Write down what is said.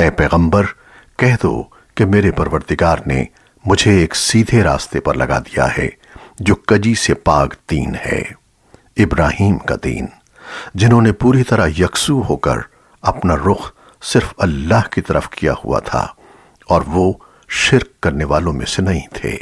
اے پیغمبر، کہہ دو کہ میرے پروردگار نے مجھے ایک سیدھے راستے پر لگا دیا ہے، جو کجی سے پاک دین ہے۔ ابراہیم کا دین، جنہوں نے پوری طرح یکسو ہو کر اپنا رخ صرف اللہ کی طرف کیا ہوا تھا، اور وہ شرک کرنے والوں میں سے نہیں تھے۔